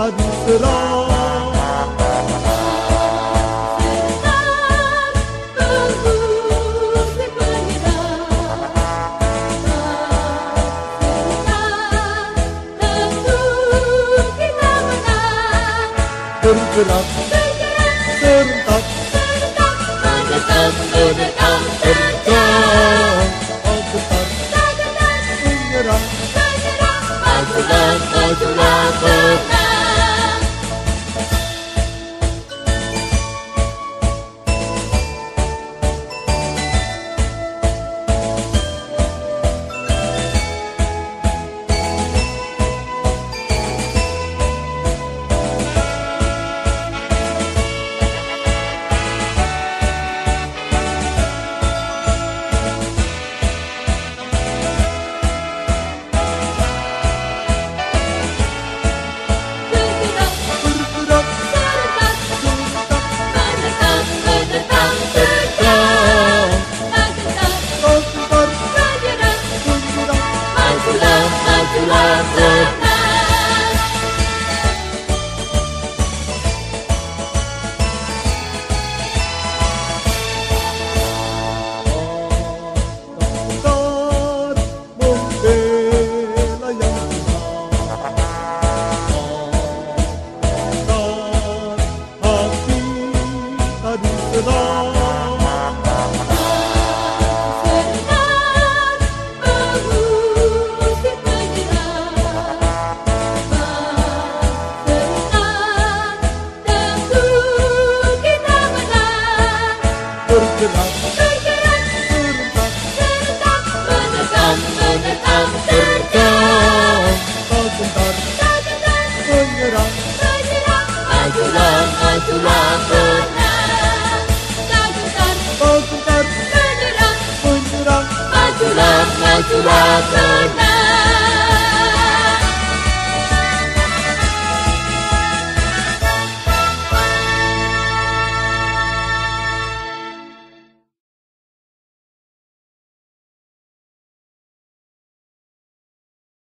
قد سراغ Fırlat Fırlat Fırlat Fırlat Fırlat Fırlat Fırlat Fırlat Fırlat love the Majulang, Majulang, Majulang, Majulang, Majulang, Majulang, Majulang, Majulang, Majulang, Majulang, Majulang,